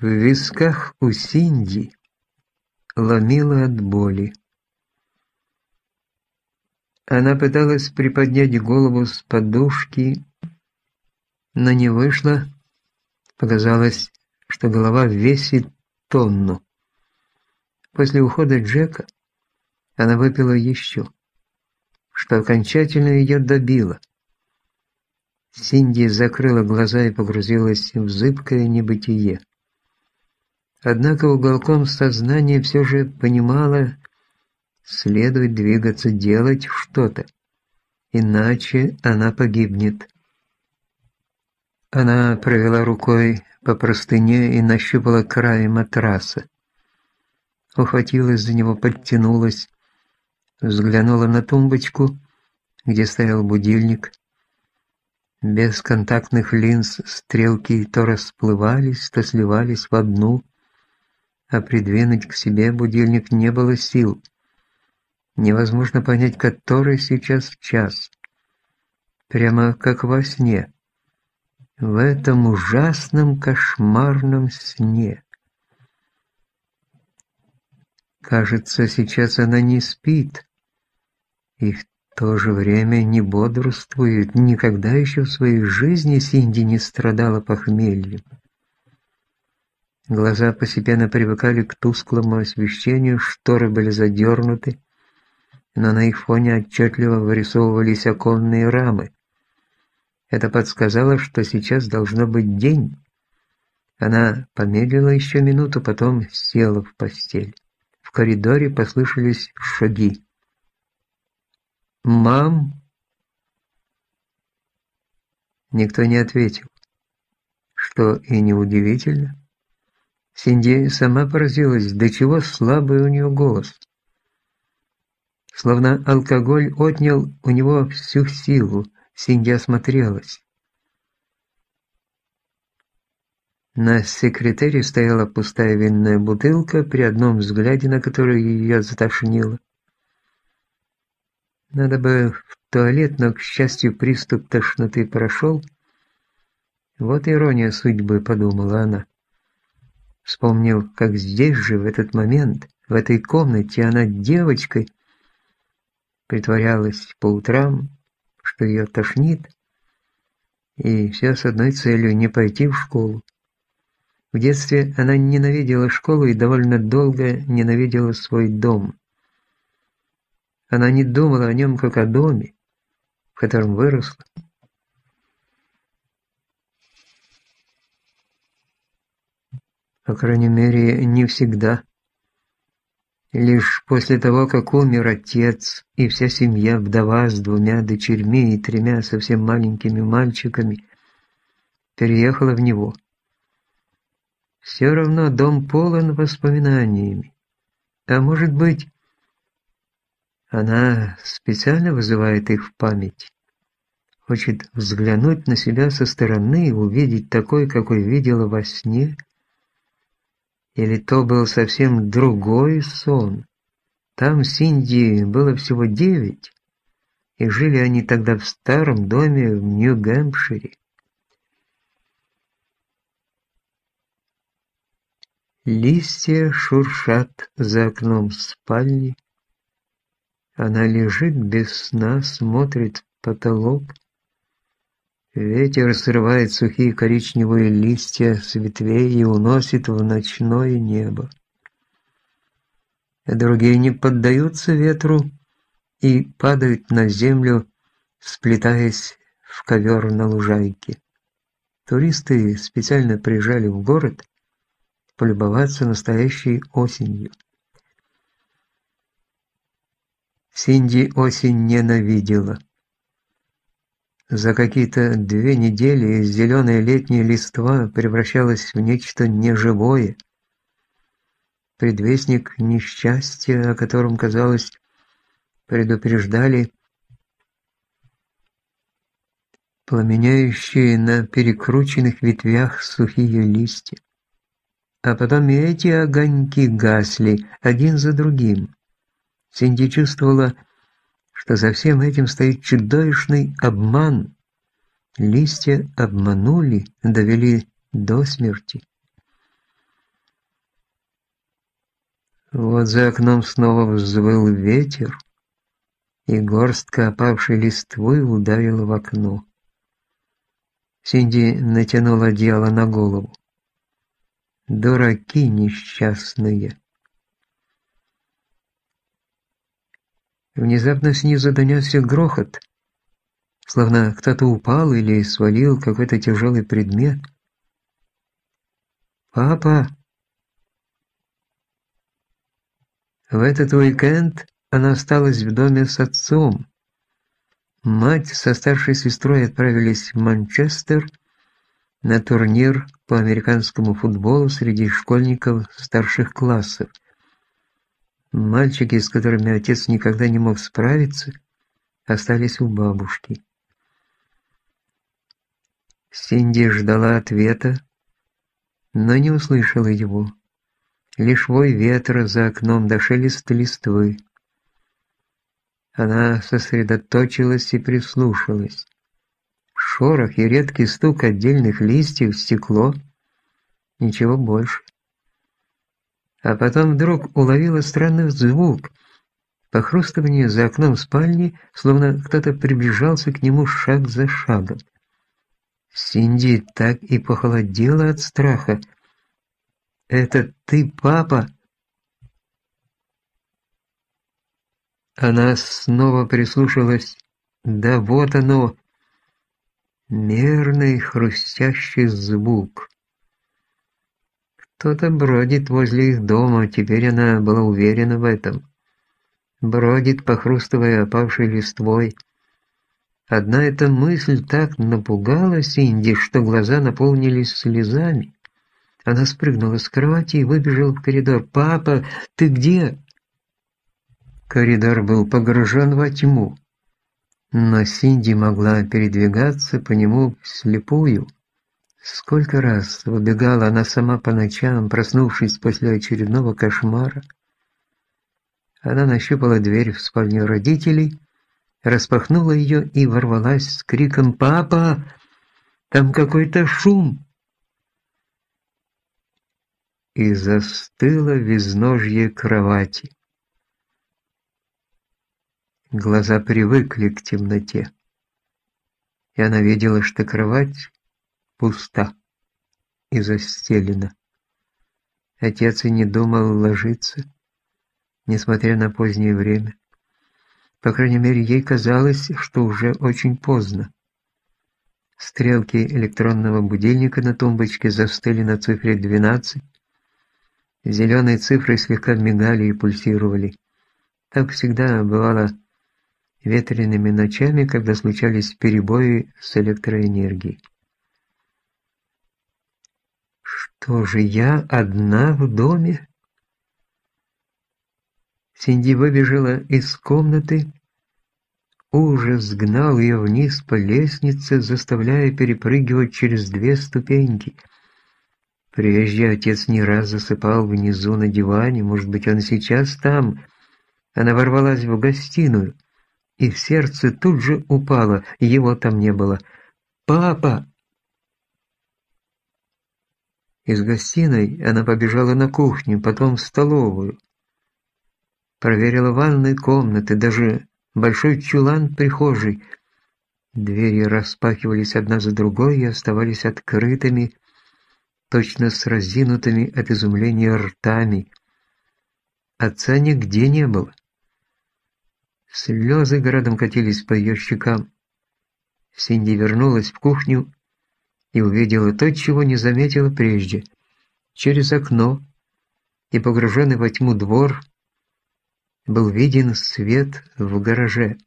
В висках у Синди ломило от боли. Она пыталась приподнять голову с подушки, но не вышло. Показалось, что голова весит тонну. После ухода Джека она выпила еще, что окончательно ее добило. Синди закрыла глаза и погрузилась в зыбкое небытие. Однако уголком сознания все же понимала, следует двигаться, делать что-то, иначе она погибнет. Она провела рукой по простыне и нащупала край матраса. Ухватилась за него, подтянулась, взглянула на тумбочку, где стоял будильник. Без контактных линз стрелки то расплывались, то сливались в одну, а придвинуть к себе будильник не было сил. Невозможно понять, который сейчас час. Прямо как во сне. В этом ужасном кошмарном сне. Кажется, сейчас она не спит. И в то же время не бодрствует. Никогда еще в своей жизни Синди не страдала похмельем. Глаза постепенно привыкали к тусклому освещению, шторы были задернуты, но на их фоне отчетливо вырисовывались оконные рамы. Это подсказало, что сейчас должно быть день. Она помедлила еще минуту, потом села в постель. В коридоре послышались шаги. «Мам!» Никто не ответил. Что и неудивительно. Синди сама поразилась, до чего слабый у нее голос. Словно алкоголь отнял у него всю силу, Синди осмотрелась. На секретаре стояла пустая винная бутылка, при одном взгляде на которую ее затошнило. Надо бы в туалет, но, к счастью, приступ тошноты прошел. Вот ирония судьбы, подумала она. Вспомнил, как здесь же, в этот момент, в этой комнате, она девочкой притворялась по утрам, что ее тошнит, и все с одной целью – не пойти в школу. В детстве она ненавидела школу и довольно долго ненавидела свой дом. Она не думала о нем как о доме, в котором выросла. По крайней мере, не всегда. Лишь после того, как умер отец и вся семья, вдова с двумя дочерьми и тремя совсем маленькими мальчиками, переехала в него. Все равно дом полон воспоминаниями. А может быть, она специально вызывает их в память. Хочет взглянуть на себя со стороны и увидеть такой, какой видела во сне. Или то был совсем другой сон. Там Синди было всего девять, и жили они тогда в старом доме в Нью-Гэмпшире. Листья шуршат за окном спальни. Она лежит без сна, смотрит в потолок. Ветер срывает сухие коричневые листья с ветвей и уносит в ночное небо. Другие не поддаются ветру и падают на землю, сплетаясь в ковер на лужайке. Туристы специально приезжали в город полюбоваться настоящей осенью. Синди осень ненавидела. За какие-то две недели зеленая летняя листва превращалась в нечто неживое. Предвестник несчастья, о котором, казалось, предупреждали пламеняющие на перекрученных ветвях сухие листья. А потом и эти огоньки гасли один за другим. Синди чувствовала, что за всем этим стоит чудовищный обман. Листья обманули, довели до смерти. Вот за окном снова взвыл ветер, и горстка опавшей листвы ударила в окно. Синди натянула одеяло на голову. Дураки несчастные. Внезапно снизу донесся грохот, словно кто-то упал или свалил какой-то тяжелый предмет. «Папа!» В этот уикенд она осталась в доме с отцом. Мать со старшей сестрой отправились в Манчестер на турнир по американскому футболу среди школьников старших классов. Мальчики, с которыми отец никогда не мог справиться, остались у бабушки. Синди ждала ответа, но не услышала его. Лишь вой ветра за окном до шелест листвы. Она сосредоточилась и прислушалась. Шорох и редкий стук отдельных листьев в стекло. Ничего больше. А потом вдруг уловила странный звук. Похрустывание за окном спальни, словно кто-то приближался к нему шаг за шагом. Синди так и похолодела от страха. «Это ты, папа?» Она снова прислушалась. «Да вот оно!» Мерный хрустящий звук. Кто-то бродит возле их дома, теперь она была уверена в этом. Бродит, похрустывая опавшей листвой. Одна эта мысль так напугала Синди, что глаза наполнились слезами. Она спрыгнула с кровати и выбежала в коридор. «Папа, ты где?» Коридор был погружен во тьму, но Синди могла передвигаться по нему вслепую. Сколько раз выбегала она сама по ночам, проснувшись после очередного кошмара. Она нащупала дверь в спальню родителей, распахнула ее и ворвалась с криком «Папа! Там какой-то шум!» И застыла в изножье кровати. Глаза привыкли к темноте, и она видела, что кровать пуста и застелена. Отец и не думал ложиться, несмотря на позднее время. По крайней мере, ей казалось, что уже очень поздно. Стрелки электронного будильника на тумбочке застыли на цифре 12. Зеленые цифры слегка мигали и пульсировали. Так всегда бывало ветреными ночами, когда случались перебои с электроэнергией. Что же я одна в доме? Синди выбежала из комнаты. Ужас гнал ее вниз по лестнице, заставляя перепрыгивать через две ступеньки. Прежде отец не раз засыпал внизу на диване, может быть, он сейчас там. Она ворвалась в гостиную, и в сердце тут же упало, его там не было. «Папа!» Из гостиной она побежала на кухню, потом в столовую. Проверила ванные комнаты, даже большой чулан прихожей. Двери распахивались одна за другой и оставались открытыми, точно с разинутыми от изумления ртами. Отца нигде не было. Слезы городом катились по ее щекам. Синди вернулась в кухню и увидела то, чего не заметила прежде. Через окно и погруженный во тьму двор был виден свет в гараже.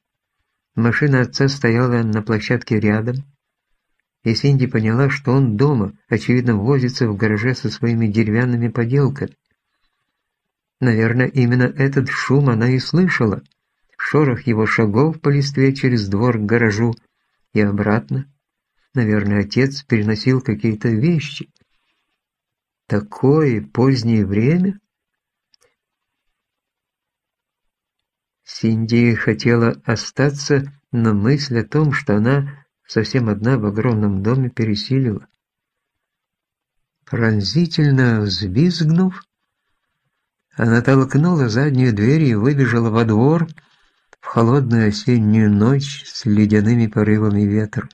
Машина отца стояла на площадке рядом, и Синди поняла, что он дома, очевидно, возится в гараже со своими деревянными поделками. Наверное, именно этот шум она и слышала, шорох его шагов по листве через двор к гаражу и обратно. Наверное, отец переносил какие-то вещи. Такое позднее время? Синди хотела остаться, но мысль о том, что она совсем одна в огромном доме, пересилила. Пронзительно взвизгнув, Она толкнула заднюю дверь и выбежала во двор в холодную осеннюю ночь с ледяными порывами ветра.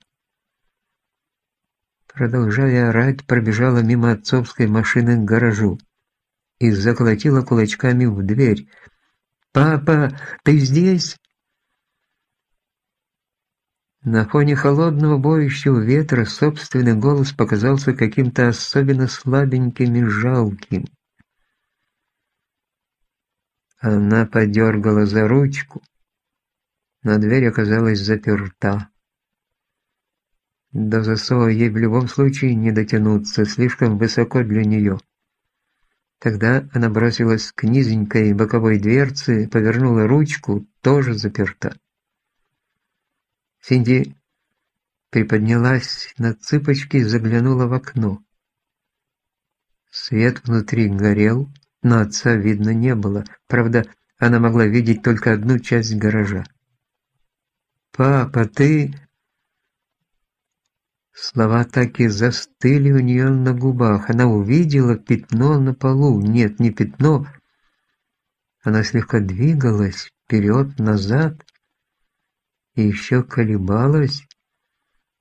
Продолжая орать, пробежала мимо отцовской машины к гаражу и заколотила кулачками в дверь. «Папа, ты здесь?» На фоне холодного боющего ветра собственный голос показался каким-то особенно слабеньким и жалким. Она подергала за ручку, но дверь оказалась заперта. До засова ей в любом случае не дотянуться, слишком высоко для нее. Тогда она бросилась к низенькой боковой дверце, повернула ручку, тоже заперта. Синди приподнялась на цыпочки и заглянула в окно. Свет внутри горел, но отца видно не было. Правда, она могла видеть только одну часть гаража. «Папа, ты...» Слова так и застыли у нее на губах. Она увидела пятно на полу. Нет, не пятно. Она слегка двигалась вперед-назад и еще колебалась.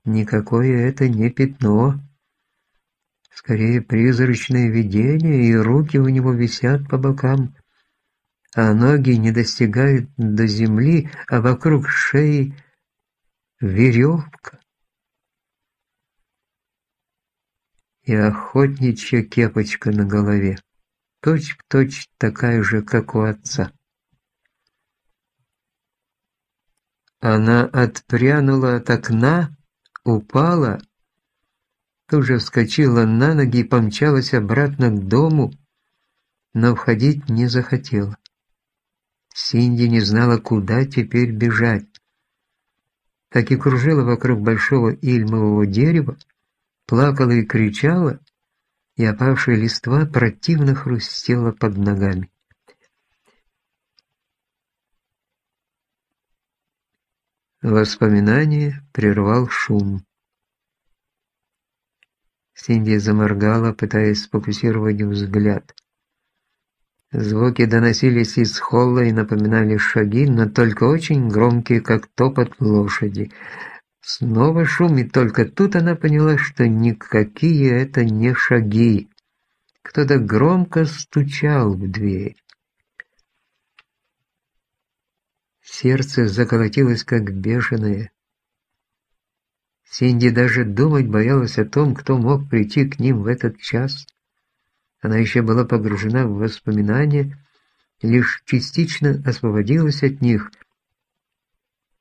Никакое это не пятно. Скорее призрачное видение, и руки у него висят по бокам, а ноги не достигают до земли, а вокруг шеи веревка. И охотничья кепочка на голове, точь-в-точь точь такая же, как у отца. Она отпрянула от окна, упала, тут же вскочила на ноги и помчалась обратно к дому, но входить не захотела. Синди не знала, куда теперь бежать. Так и кружила вокруг большого ильмового дерева, плакала и кричала, и опавшая листва противно хрустела под ногами. Воспоминание прервал шум. Синди заморгала, пытаясь сфокусировать взгляд. Звуки доносились из холла и напоминали шаги, но только очень громкие, как топот лошади. Снова шум, и только тут она поняла, что никакие это не шаги. Кто-то громко стучал в дверь. Сердце заколотилось как бешеное. Синди даже думать боялась о том, кто мог прийти к ним в этот час. Она еще была погружена в воспоминания, лишь частично освободилась от них.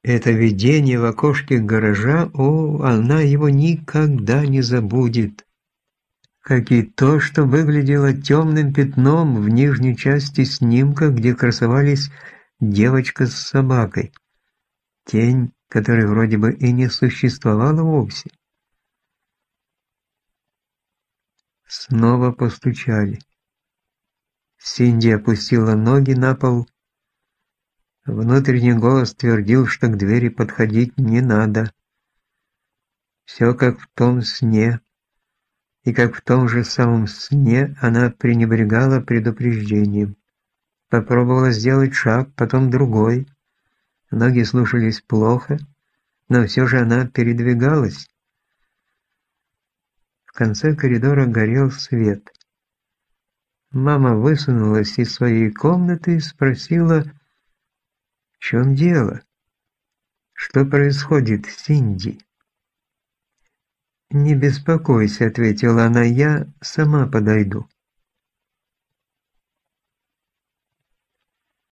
Это видение в окошке гаража, о, она его никогда не забудет. Как и то, что выглядело темным пятном в нижней части снимка, где красовались девочка с собакой. Тень, которой вроде бы и не существовала вовсе. Снова постучали. Синди опустила ноги на пол. Внутренний голос твердил, что к двери подходить не надо. Все как в том сне. И как в том же самом сне она пренебрегала предупреждением. Попробовала сделать шаг, потом другой. Ноги слушались плохо, но все же она передвигалась. В конце коридора горел свет. Мама высунулась из своей комнаты и спросила, в чем дело? Что происходит, Синди? «Не беспокойся», — ответила она, — «я сама подойду».